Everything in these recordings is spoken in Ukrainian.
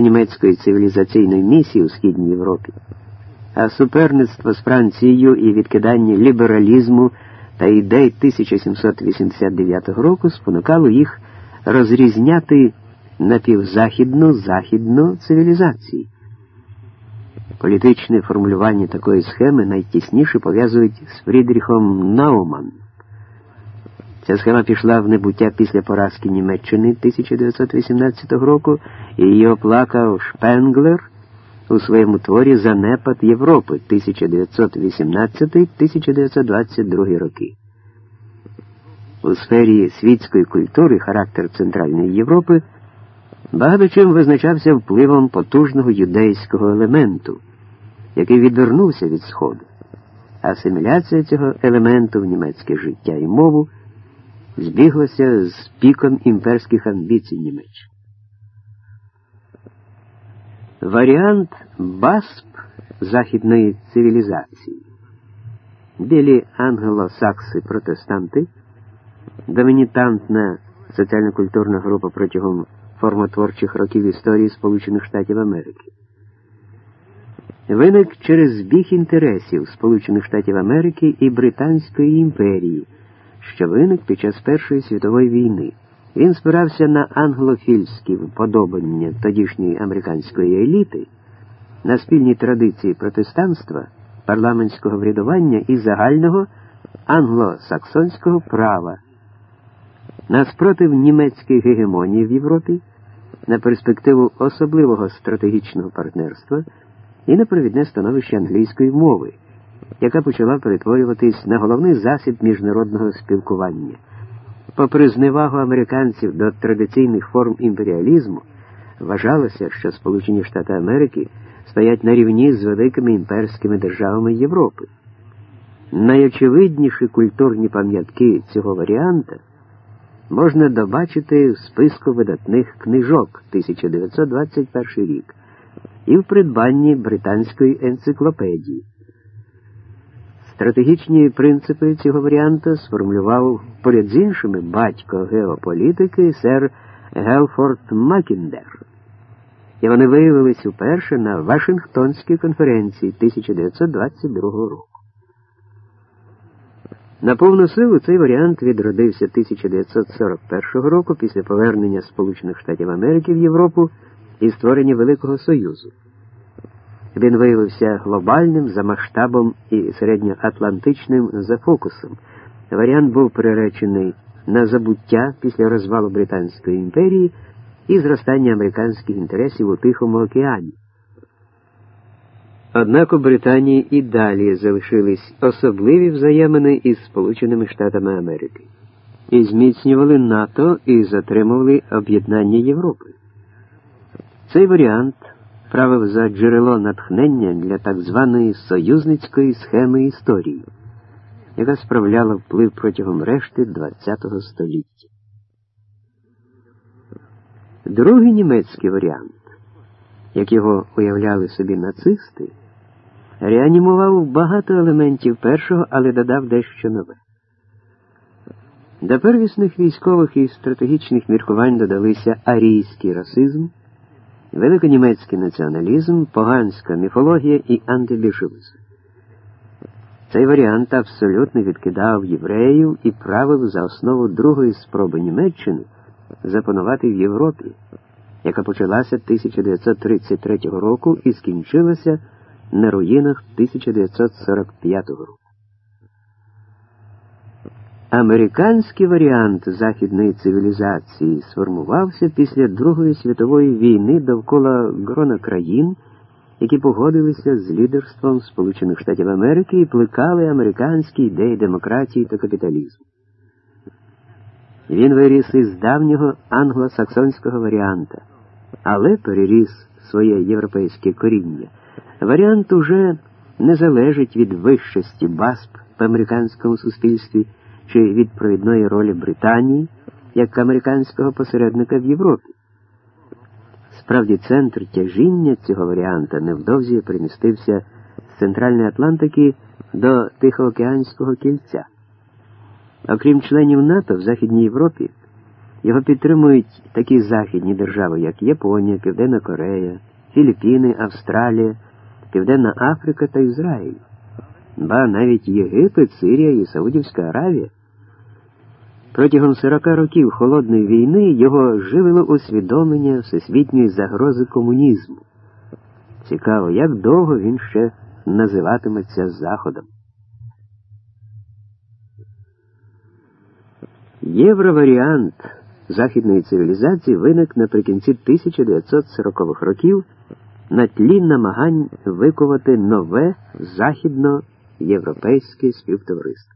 німецької цивілізаційної місії у Східній Європі, а суперництво з Францією і відкидання лібералізму та ідей 1789 року спонукало їх розрізняти напівзахідну західну цивілізацію. Політичне формулювання такої схеми найтісніше пов'язують з Фрідріхом Науман. Ця схема пішла в небуття після поразки Німеччини 1918 року і її оплакав Шпенглер у своєму творі Занепад Європи 1918-1922 роки. У сфері світської культури характер Центральної Європи багато чим визначався впливом потужного юдейського елементу, який відвернувся від Сходу. Асиміляція цього елементу в німецьке життя і мову збіглася з піком імперських амбіцій Німеччини. Варіант БАСП західної цивілізації. Білі англосакси протестанти, домінітантна соціально-культурна група протягом формотворчих років історії Сполучених Штатів Америки. Виник через збіг інтересів Сполучених Штатів Америки і Британської імперії, що виник під час Першої світової війни. Він спирався на англофільські вподобання тодішньої американської еліти, на спільні традиції протестанства, парламентського врядування і загального англосаксонського права, на спротив німецької гегемонії в Європі, на перспективу особливого стратегічного партнерства і на провідне становище англійської мови, яка почала перетворюватись на головний засіб міжнародного спілкування. Попри зневагу американців до традиційних форм імперіалізму, вважалося, що Сполучені Штати Америки стоять на рівні з великими імперськими державами Європи. Найочевидніші культурні пам'ятки цього варіанта можна добачити в списку видатних книжок 1921 рік і в придбанні британської енциклопедії. Стратегічні принципи цього варіанту сформулював поряд з іншими батько геополітики сер Гелфорд Макіндер. І вони виявились уперше на Вашингтонській конференції 1922 року. На повну силу цей варіант відродився 1941 року після повернення Сполучених Штатів Америки в Європу і створення Великого Союзу. Він виявився глобальним за масштабом і середньоатлантичним за фокусом. Варіант був приречений на забуття після розвалу Британської імперії і зростання американських інтересів у Тихому океані. Однак у Британії і далі залишились особливі взаємини із Сполученими Штатами Америки і зміцнювали НАТО і затримували об'єднання Європи. Цей варіант правив за джерело натхнення для так званої союзницької схеми історії, яка справляла вплив протягом решти ХХ століття. Другий німецький варіант, як його уявляли собі нацисти, реанімував багато елементів першого, але додав дещо нове. До первісних військових і стратегічних міркувань додалися арійський расизм великонімецький націоналізм, поганська міфологія і антибільшовизм. Цей варіант абсолютно відкидав євреїв і правив за основу другої спроби Німеччини запанувати в Європі, яка почалася 1933 року і скінчилася на руїнах 1945 року. Американський варіант західної цивілізації сформувався після Другої світової війни довкола грона країн, які погодилися з лідерством Сполучених Штатів Америки і плекали американські ідеї демократії та капіталізму. Він виріс із давнього англосаксонського варіанта, але переріс своє європейське коріння. Варіант уже не залежить від вищості БАСП в американському суспільстві чи від провідної ролі Британії як американського посередника в Європі. Справді, центр тяжіння цього варіанта невдовзі примістився з Центральної Атлантики до Тихоокеанського кільця. Окрім членів НАТО в Західній Європі, Його підтримують такі західні держави, як Японія, Південна Корея, Філіппіни, Австралія, Південна Африка та Ізраїль, ба навіть Єгипет, Сирія і Саудівська Аравія. Протягом 40 років холодної війни його живило усвідомлення всесвітньої загрози комунізму. Цікаво, як довго він ще називатиметься Заходом. Євроваріант західної цивілізації виник наприкінці 1940-х років на тлі намагань викувати нове західноєвропейське співтовариство.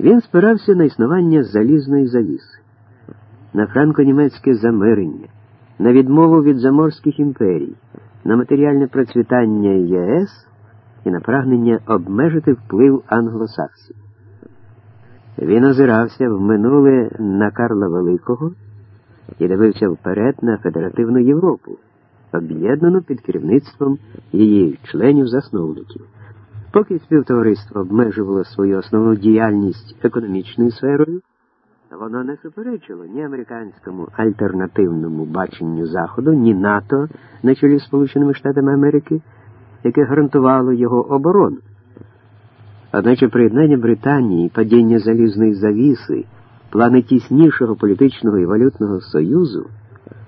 Він спирався на існування залізної завіси, на франко-німецьке замирення, на відмову від заморських імперій, на матеріальне процвітання ЄС і на прагнення обмежити вплив англосаксів. Він озирався в минуле на Карла Великого і дивився вперед на федеративну Європу, об'єднану під керівництвом її членів-засновників. Поки співтовариство обмежувало свою основну діяльність економічною сферою, воно не суперечило ні американському альтернативному баченню Заходу, ні НАТО на чолі Сполученими Штатами Америки, яке гарантувало його оборону. Одначе приєднання Британії, падіння залізної завіси, плани тіснішого політичного і валютного союзу,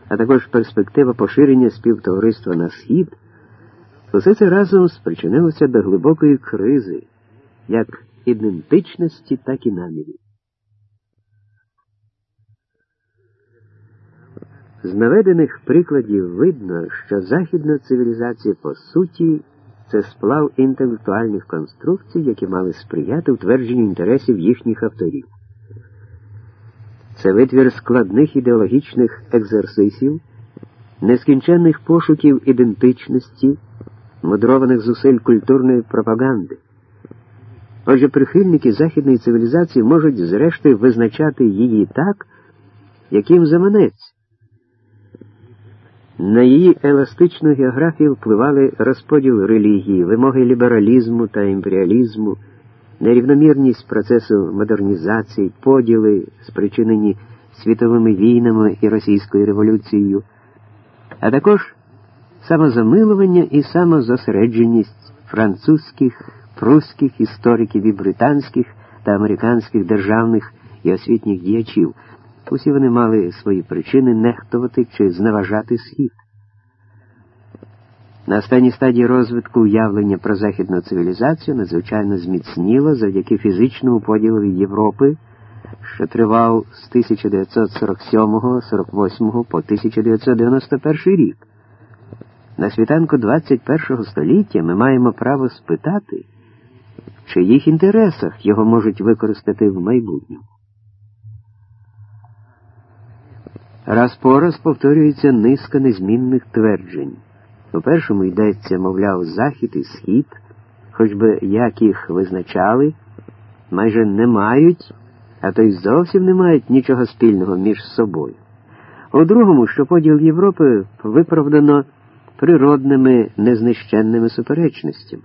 а також перспектива поширення співтовариства на схід, усе це разом спричинилося до глибокої кризи, як ідентичності, так і намірів. З наведених прикладів видно, що західна цивілізація по суті це сплав інтелектуальних конструкцій, які мали сприяти утвердженню інтересів їхніх авторів. Це витвір складних ідеологічних екзерсисів, нескінченних пошуків ідентичності, мудрованих зусиль культурної пропаганди. Отже, прихильники західної цивілізації можуть зрештою визначати її так, яким заманеться. На її еластичну географію впливали розподіл релігії, вимоги лібералізму та імперіалізму, нерівномірність процесу модернізації, поділи, спричинені світовими війнами і російською революцією, а також самозамилування і самозосередженість французьких, прусських істориків і британських та американських державних і освітніх діячів. Усі вони мали свої причини нехтувати чи зневажати схід. На останній стадії розвитку уявлення про західну цивілізацію надзвичайно зміцніло завдяки фізичному поділу Європи, що тривав з 1947-48 по 1991 рік. На світанку 21 століття ми маємо право спитати, в чиїх інтересах його можуть використати в майбутньому. Раз по раз повторюється низка незмінних тверджень. У першому йдеться, мовляв, захід і схід, хоч би як їх визначали, майже не мають, а то й зовсім не мають нічого спільного між собою. У другому, що поділ Європи виправдано природними незнищенними суперечностями.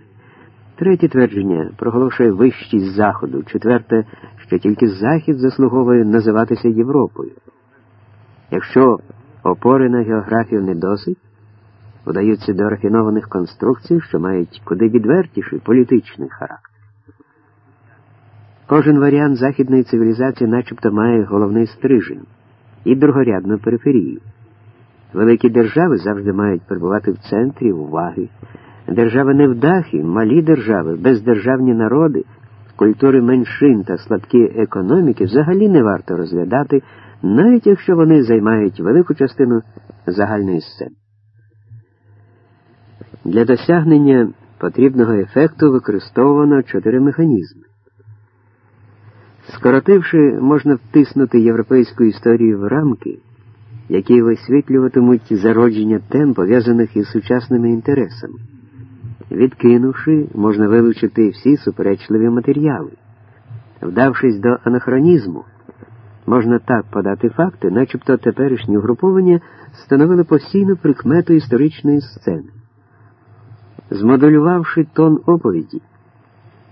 Третє твердження проголошує вищість Заходу, четверте, що тільки Захід заслуговує називатися Європою. Якщо опори на географію не досить, подаються до рафінованих конструкцій, що мають куди відвертіший політичний характер. Кожен варіант західної цивілізації начебто має головний стрижень і другорядну периферію. Великі держави завжди мають перебувати в центрі уваги. Держави невдахи, малі держави, бездержавні народи, культури меншин та слабкі економіки взагалі не варто розглядати навіть якщо вони займають велику частину загальної сцени. Для досягнення потрібного ефекту використовувано чотири механізми. Скоротивши, можна втиснути європейську історію в рамки, які висвітлюватимуть зародження тем, пов'язаних із сучасними інтересами. Відкинувши, можна вилучити всі суперечливі матеріали, вдавшись до анахронізму. Можна так подати факти, начебто теперішні угруповання становили постійну прикмету історичної сцени. Змоделювавши тон оповіді,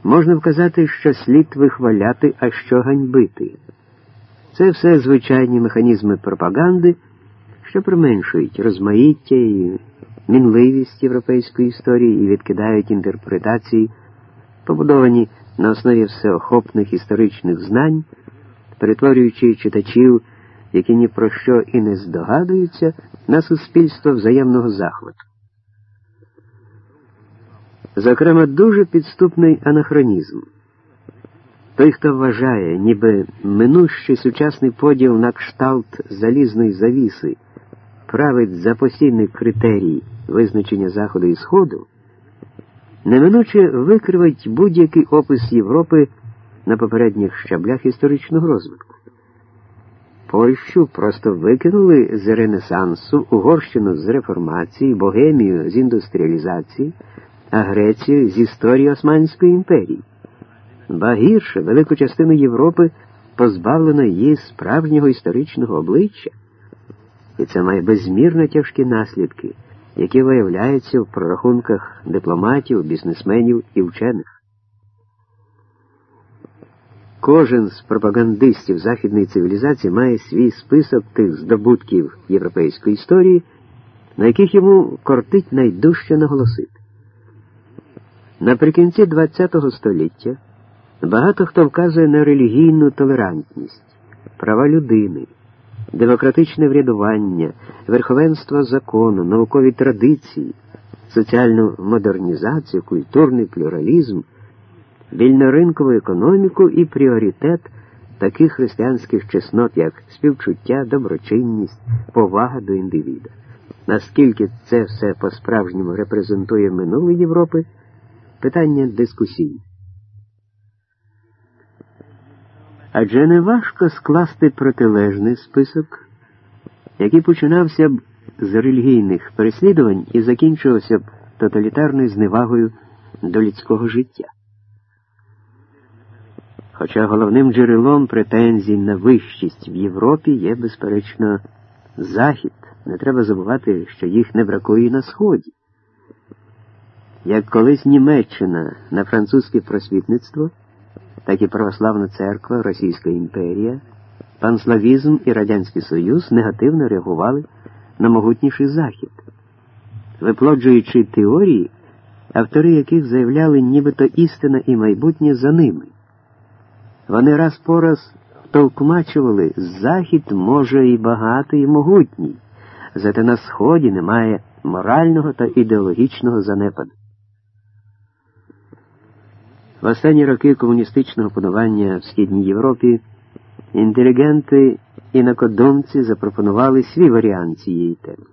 можна вказати, що слід вихваляти, а що ганьбити. Це все звичайні механізми пропаганди, що применшують розмаїття і мінливість європейської історії і відкидають інтерпретації, побудовані на основі всеохопних історичних знань, перетворюючи читачів, які ні про що і не здогадуються, на суспільство взаємного захвату. Зокрема, дуже підступний анахронізм. Той, хто вважає, ніби минущий сучасний поділ на кшталт залізної завіси править за постійний критерій визначення Заходу і Сходу, неминуче викривить будь-який опис Європи на попередніх щаблях історичного розвитку. Польщу просто викинули з Ренесансу, Угорщину з реформації, Богемію з індустріалізації, а Грецію з історії Османської імперії. Ба гірше велику частину Європи позбавлено її справжнього історичного обличчя, і це має безмірно тяжкі наслідки, які виявляються в прорахунках дипломатів, бізнесменів і вчених. Кожен з пропагандистів західної цивілізації має свій список тих здобутків європейської історії, на яких йому кортить найдужче наголосити. Наприкінці ХХ століття багато хто вказує на релігійну толерантність, права людини, демократичне врядування, верховенство закону, наукові традиції, соціальну модернізацію, культурний плюралізм, вільноринкову економіку і пріоритет таких християнських чеснот, як співчуття, доброчинність, повага до індивіда. Наскільки це все по-справжньому репрезентує минуле Європи, питання дискусійне. Адже не важко скласти протилежний список, який починався б з релігійних переслідувань і закінчувався б тоталітарною зневагою до людського життя. Хоча головним джерелом претензій на вищість в Європі є, безперечно, Захід, не треба забувати, що їх не бракує на Сході. Як колись Німеччина на французьке просвітництво так і Православна церква, Російська імперія, панславізм і Радянський Союз негативно реагували на могутніший захід, виплоджуючи теорії, автори яких заявляли, нібито істина і майбутнє за ними. Вони раз по раз втовкмачували, захід може і багатий, і могутній, зате на Сході немає морального та ідеологічного занепаду. В останні роки комуністичного панування в Східній Європі інтелігенти і накодомці запропонували свій варіант цієї теми.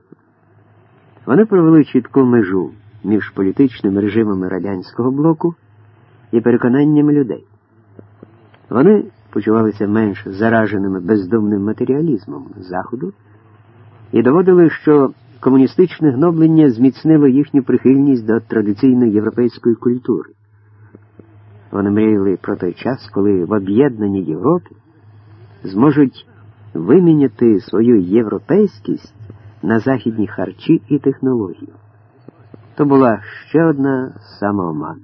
Вони провели чітку межу між політичними режимами радянського блоку і переконаннями людей. Вони почувалися менш зараженими бездумним матеріалізмом Заходу і доводили, що комуністичне гноблення зміцнило їхню прихильність до традиційної європейської культури. Вони мріяли про той час, коли в об'єднаній Європі зможуть виміняти свою європейськість на західні харчі і технології. То була ще одна самоомана.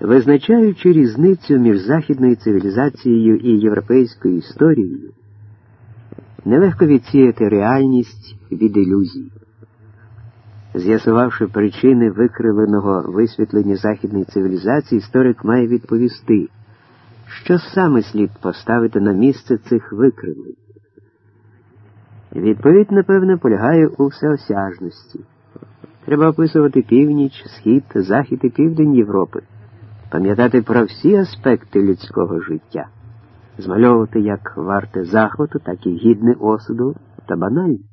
Визначаючи різницю між західною цивілізацією і європейською історією, нелегко відсіяти реальність від ілюзій. З'ясувавши причини викривленого висвітлення західної цивілізації, історик має відповісти, що саме слід поставити на місце цих викривлень. Відповідь, напевне, полягає у всеосяжності. Треба описувати північ, схід, захід і південь Європи, пам'ятати про всі аспекти людського життя, змальовувати як варте захвату, так і гідне осуду та банальне.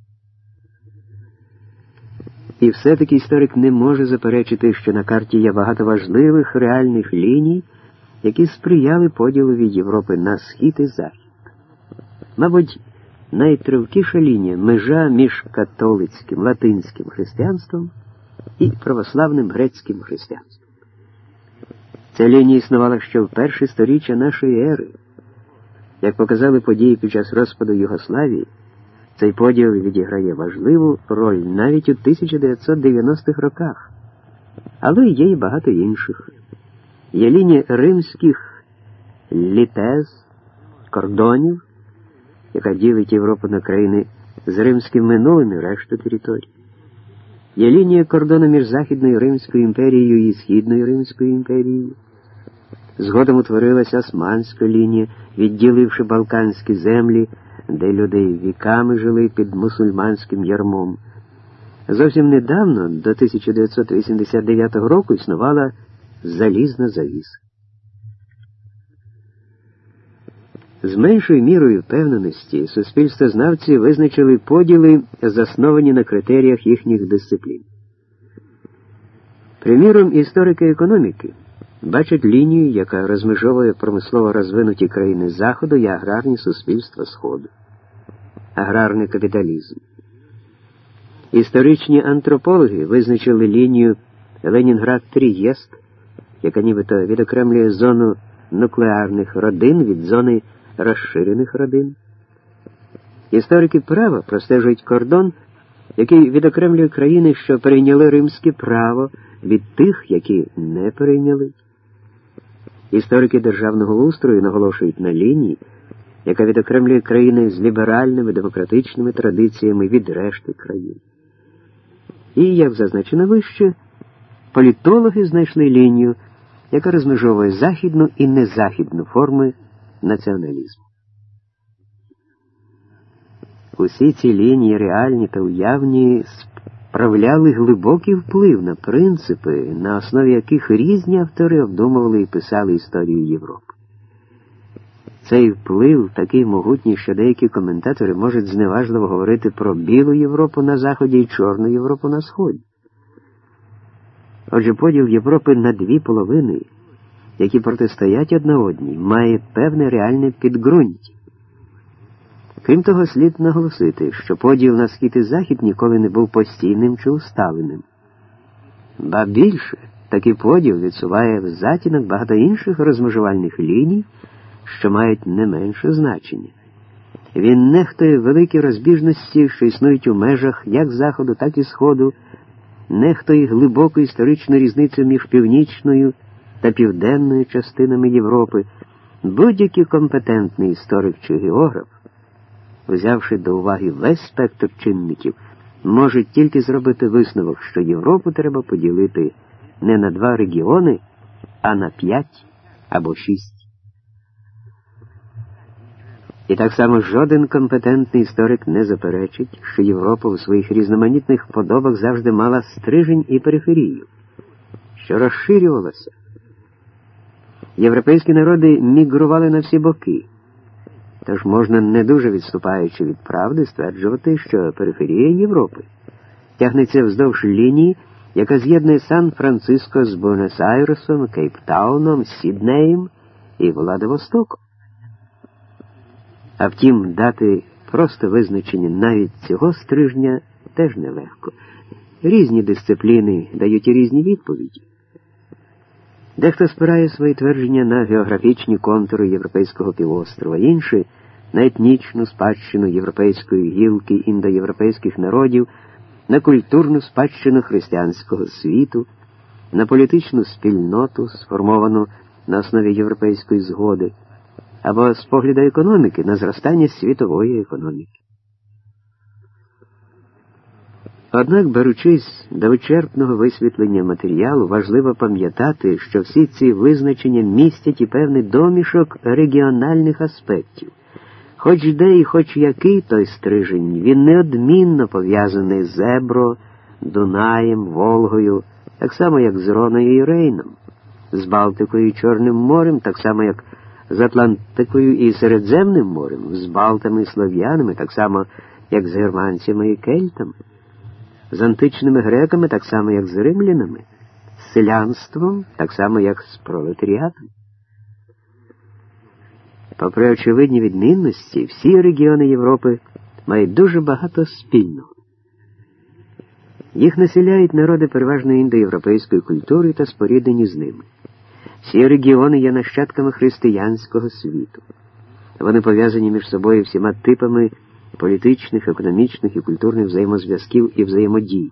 І все-таки історик не може заперечити, що на карті є багато важливих реальних ліній, які сприяли поділові Європи на схід і захід. Мабуть, найтривкіша лінія межа між католицьким латинським християнством і православним грецьким християнством. Ця лінія існувала ще в перші сторіччя нашої ери. Як показали події під час розпаду Югославії, цей поділ відіграє важливу роль навіть у 1990-х роках, але є й багато інших. Є лінія римських літез, кордонів, яка ділить Європу на країни з римським минулим і решту територій. Є лінія кордону між Західною Римською імперією і Східною Римською імперією. Згодом утворилася Османська лінія, відділивши Балканські землі, де люди віками жили під мусульманським ярмом. Зовсім недавно, до 1989 року, існувала залізна завіса. З меншою мірою впевненості суспільствознавці визначили поділи, засновані на критеріях їхніх дисциплін. Приміром, історики економіки бачать лінію, яка розмежовує промислово розвинуті країни Заходу і аграрні суспільства Сходу, аграрний капіталізм. Історичні антропологи визначили лінію Ленінград Трієст, яка нібито відокремлює зону нуклеарних родин від зони розширених родин. Історики права простежують кордон, який відокремлює країни, що перейняли римське право від тих, які не перейняли. Історики державного устрою наголошують на лінії, яка відокремлює країни з ліберальними демократичними традиціями від решти країн. І, як зазначено вище, політологи знайшли лінію, яка розмежовує західну і незахідну форми націоналізму. Усі ці лінії реальні та уявні справляли глибокий вплив на принципи, на основі яких різні автори обдумували і писали історію Європи. Цей вплив такий могутній, що деякі коментатори можуть зневажливо говорити про білу Європу на Заході і Чорну Європу на Сході. Отже, поділ Європи на дві половини які протистоять одна одній, має певне реальне підґрунтя. Крім того, слід наголосити, що поділ на схід і захід ніколи не був постійним чи усталеним. Ба більше такий поділ відсуває в затінок багато інших розмежувальних ліній, що мають не менше значення. Він нехтує великі розбіжності, що існують у межах як Заходу, так і Сходу, нехтує глибоку історичну різницю між північною та південною частинами Європи, будь-який компетентний історик чи географ, взявши до уваги весь спектр чинників, може тільки зробити висновок, що Європу треба поділити не на два регіони, а на п'ять або шість. І так само жоден компетентний історик не заперечить, що Європа у своїх різноманітних подобах завжди мала стрижень і периферію, що розширювалася. Європейські народи мігрували на всі боки. Тож можна, не дуже відступаючи від правди, стверджувати, що периферія Європи тягнеться вздовж лінії, яка з'єднує Сан-Франциско з Буенос-Айресом, Кейптауном, Сіднеєм і Владивостоком. А втім, дати просто визначення навіть цього стрижня теж нелегко. Різні дисципліни дають і різні відповіді. Дехто спирає свої твердження на географічні контури Європейського півострова, інші на етнічну спадщину європейської гілки індоєвропейських народів, на культурну спадщину християнського світу, на політичну спільноту, сформовану на основі європейської згоди, або з погляду економіки на зростання світової економіки. Однак, беручись до вичерпного висвітлення матеріалу, важливо пам'ятати, що всі ці визначення містять і певний домішок регіональних аспектів. Хоч де і хоч який той стрижень, він неодмінно пов'язаний з Ебро, Дунаєм, Волгою, так само як з Роною і Рейном, з Балтикою і Чорним морем, так само як з Атлантикою і Середземним морем, з Балтами і Слов'янами, так само як з германцями і кельтами з античними греками, так само, як з римлянами, з селянством, так само, як з пролетаріатом. Попри очевидні відмінності, всі регіони Європи мають дуже багато спільного. Їх населяють народи переважно індоєвропейської культури та споріднені з ними. Всі регіони є нащадками християнського світу. Вони пов'язані між собою всіма типами політичних, економічних і культурних взаємозв'язків і взаємодій.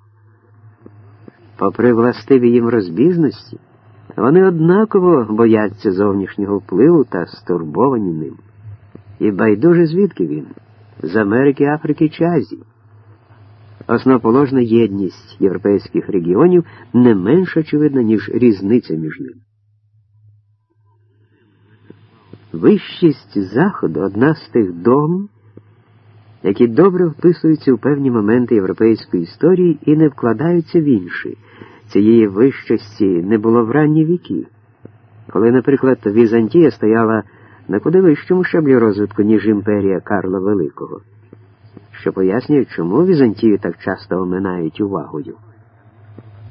Попри властиві їм розбіжності, Вони однаково бояться зовнішнього впливу та стурбовані ним. І байдуже звідки він? З Америки, Африки чи Азії. Основоположна єдність європейських регіонів не менш очевидна, ніж різниця між ними. Вищість Заходу одна з тих догм, які добре вписуються у певні моменти європейської історії і не вкладаються в інші. Цієї вищості не було в ранні віки, коли, наприклад, Візантія стояла на куди вищому щаблі розвитку, ніж імперія Карла Великого, що пояснює, чому Візантію так часто оминають увагою.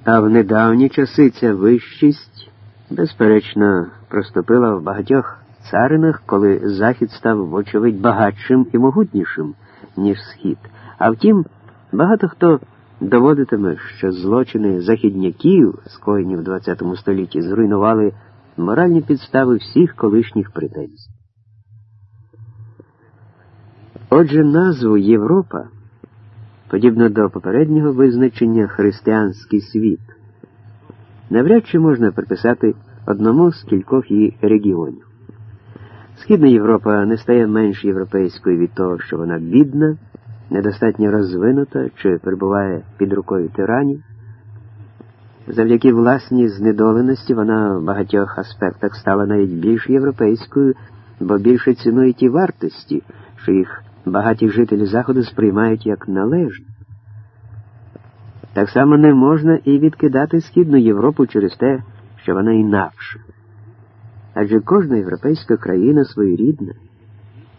А в недавні часи ця вищість, безперечно, проступила в багатьох царинах, коли Захід став, вочевидь, багатшим і могутнішим, ніж Схід. А втім, багато хто доводитиме, що злочини західняків, скоєні в ХХ столітті, зруйнували моральні підстави всіх колишніх претензій. Отже, назву Європа, подібно до попереднього визначення християнський світ, навряд чи можна приписати одному з кількох її регіонів. Східна Європа не стає менш європейською від того, що вона бідна, недостатньо розвинута чи перебуває під рукою тиранів. Завдяки власній знедоленості вона в багатьох аспектах стала навіть більш європейською, бо більше цінує ті вартості, що їх багаті жителі Заходу сприймають як належні. Так само не можна і відкидати Східну Європу через те, що вона інакша. Адже кожна європейська країна своєрідна,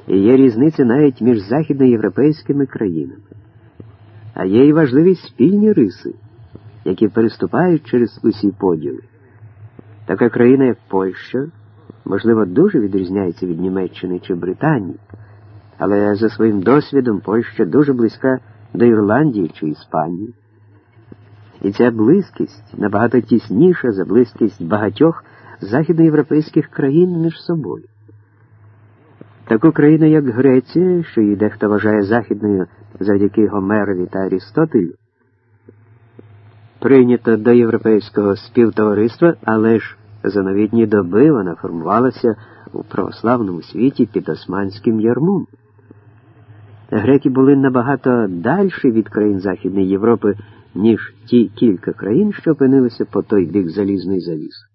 і є різниця навіть між західноєвропейськими країнами, а є й важливі спільні риси які переступають через усі поділи. Така країна, як Польща, можливо, дуже відрізняється від Німеччини чи Британії, але за своїм досвідом Польща дуже близька до Ірландії чи Іспанії. І ця близькість набагато тісніша за близькість багатьох західноєвропейських країн між собою. Таку країну, як Греція, що її дехто вважає західною завдяки Гомерові та Арістотелю, прийнята до європейського співтовариства, але ж за новітні доби вона формувалася у православному світі під османським ярмом. Греки були набагато дальші від країн Західної Європи, ніж ті кілька країн, що опинилися по той бік залізної завіси.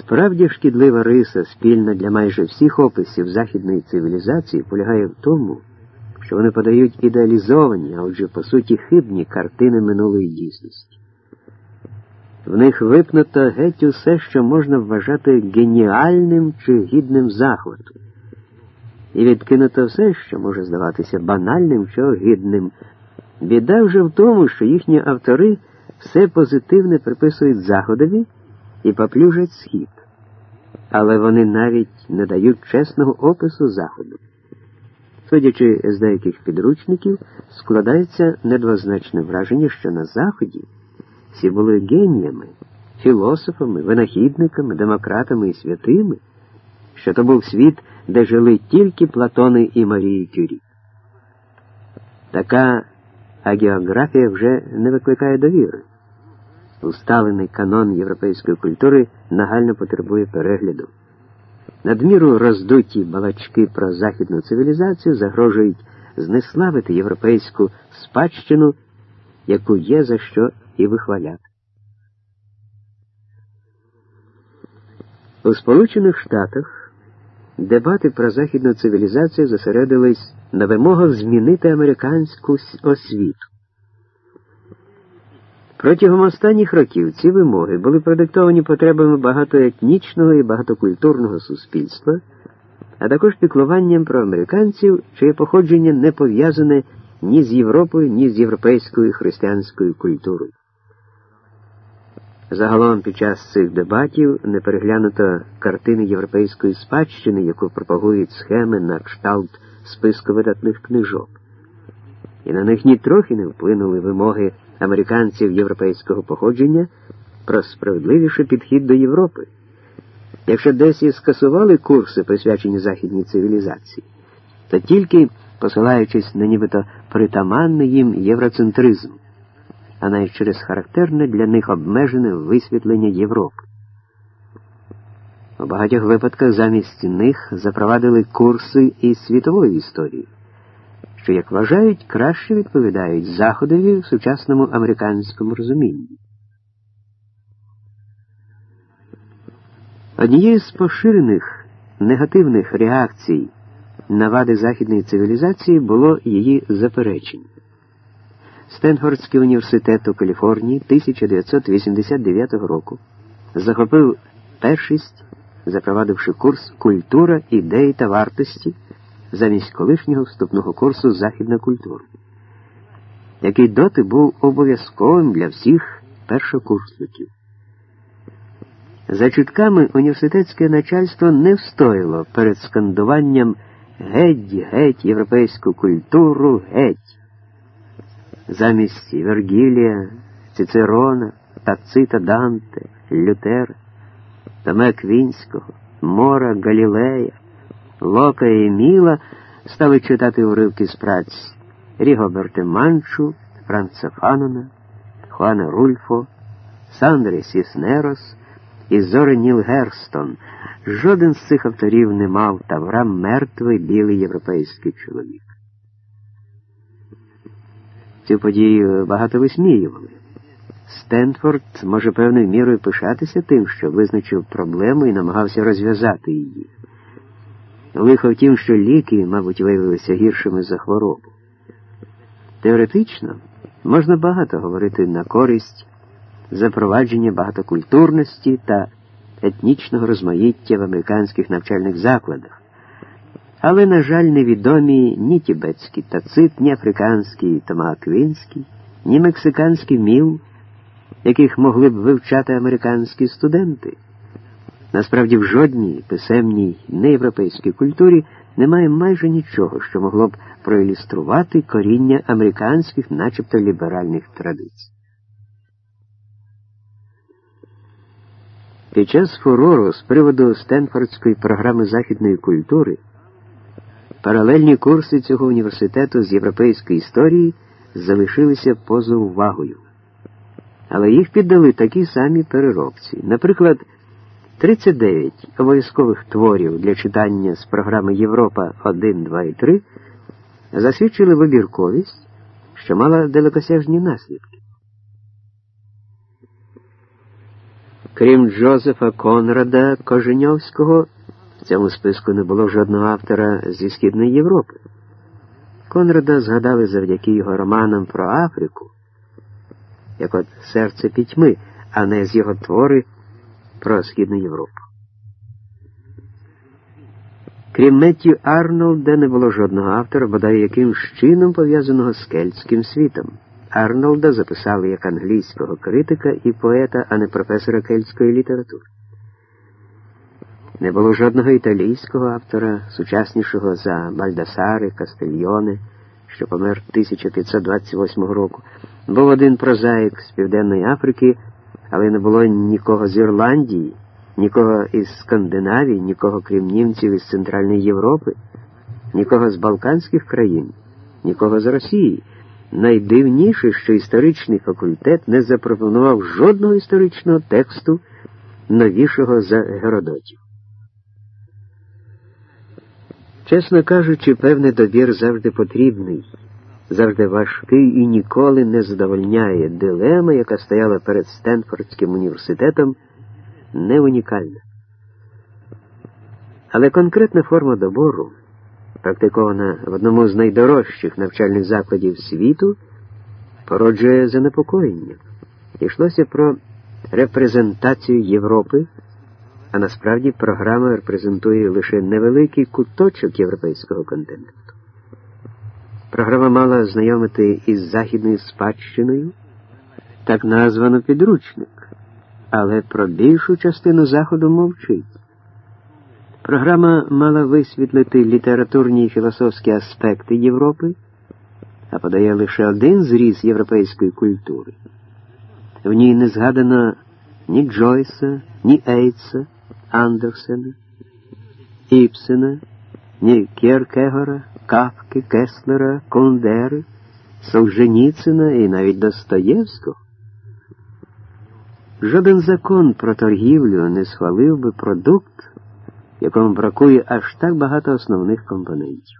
Справді шкідлива риса, спільна для майже всіх описів західної цивілізації, полягає в тому, що вони подають ідеалізовані, а отже, по суті, хибні картини минулої дійсності. В них випнуто геть усе, що можна вважати геніальним чи гідним захвату, і відкинуто все, що може здаватися банальним чи огидним. Біда вже в тому, що їхні автори все позитивне приписують Заходові і поплюжать схід, але вони навіть не дають чесного опису Заходу. Судячи з деяких підручників, складається недвозначне враження, що на Заході всі були геніями, філософами, винахідниками, демократами і святими, що то був світ, де жили тільки Платони і Марії Кюрі. Така агіографія вже не викликає довіри. Усталений канон європейської культури нагально потребує перегляду. Надміру роздуті балачки про західну цивілізацію загрожують знеславити європейську спадщину, яку є за що і вихваляти. У Сполучених Штатах дебати про західну цивілізацію зосередились на вимогах змінити американську освіту. Протягом останніх років ці вимоги були продиктовані потребами багатоетнічного і багатокультурного суспільства, а також піклуванням про американців, чиє походження не пов'язане ні з Європою, ні з європейською християнською культурою. Загалом під час цих дебатів не переглянуто картини європейської спадщини, яку пропагують схеми на кшталт списку видатних книжок, і на них нітрохи не вплинули вимоги американців європейського походження про справедливіший підхід до Європи. Якщо десь і скасували курси, присвячені західній цивілізації, то тільки посилаючись на нібито притаманний їм євроцентризм, а навіть через характерне для них обмежене висвітлення Європи. У багатьох випадках замість них запровадили курси із світової історії, що, як вважають, краще відповідають Заходові в сучасному американському розумінні. Однією з поширених негативних реакцій на вади західної цивілізації було її заперечення. Стенфордський університет у Каліфорнії 1989 року захопив першість, запровадивши курс Культура, ідеї та вартості замість колишнього вступного курсу Західна культура, який доти був обов'язковим для всіх першокурсників. За чутками університетське начальство не встояло перед скандуванням геть, геть, європейську культуру, геть. Замість Вергілія, Цицерона, Тацита Данте, Лютера, Томе Квінського, Мора, Галілея, Лока і Міла стали читати уривки з праць Рігоберти Манчу, Франца Фанона, Хуана Рульфо, Сандре Сіснерос і Зори Ніл Герстон. Жоден з цих авторів не мав тавра мертвий білий європейський чоловік. Цю подію багато висміювали. Стенфорд може певною мірою пишатися тим, що визначив проблему і намагався розв'язати її. Лихо в тім, що ліки, мабуть, виявилися гіршими за хворобу. Теоретично можна багато говорити на користь запровадження багатокультурності та етнічного розмаїття в американських навчальних закладах. Але, на жаль, невідомі ні тібетський тацит, ні африканський Томааквінський, ні мексиканський міл, яких могли б вивчати американські студенти. Насправді, в жодній писемній неєвропейській культурі немає майже нічого, що могло б проілюструвати коріння американських, начебто ліберальних традицій. Під час фурору з приводу Стенфордської програми західної культури паралельні курси цього університету з європейської історії залишилися поза увагою. Але їх піддали такі самі переробці. Наприклад, 39 обов'язкових творів для читання з програми Європа 1, 2 і 3 засвідчили вибірковість, що мала далекосяжні наслідки. Крім Джозефа Конрада Коженьовського, в цьому списку не було жодного автора зі Східної Європи. Конрада згадали завдяки його романам про Африку, як от серце пітьми, а не з його твори про Східну Європу. Крім Меттю Арнолда, не було жодного автора, бодай якимсь чином пов'язаного з кельтським світом. Арнолда записали як англійського критика і поета, а не професора кельтської літератури. Не було жодного італійського автора, сучаснішого за Бальдасари, Кастельйоне, що помер 1528 року. Був один прозаїк з Південної Африки, але не було нікого з Ірландії, нікого із Скандинавії, нікого крім німців із Центральної Європи, нікого з Балканських країн, нікого з Росії. Найдивніше, що історичний факультет не запропонував жодного історичного тексту новішого за Геродотів. Чесно кажучи, певний добір завжди потрібний, завжди важкий і ніколи не задовольняє дилема, яка стояла перед Стенфордським університетом, не унікальна. Але конкретна форма добору практикована в одному з найдорожчих навчальних закладів світу, породжує занепокоєння. Йшлося про репрезентацію Європи, а насправді програма репрезентує лише невеликий куточок європейського континенту. Програма мала знайомити із західною спадщиною, так названо підручник, але про більшу частину Заходу мовчить. Програма мала висвітлити літературні і філософські аспекти Європи, а подає лише один зріз європейської культури. В ній не згадано ні Джойса, ні Ейтса, Андерсена, Іпсена, ні Кєркегора, Кавки, Кеслера, Кондери, Солженіцина і навіть Достоєвського. Жоден закон про торгівлю не схвалив би продукт, якому бракує аж так багато основних компонентів.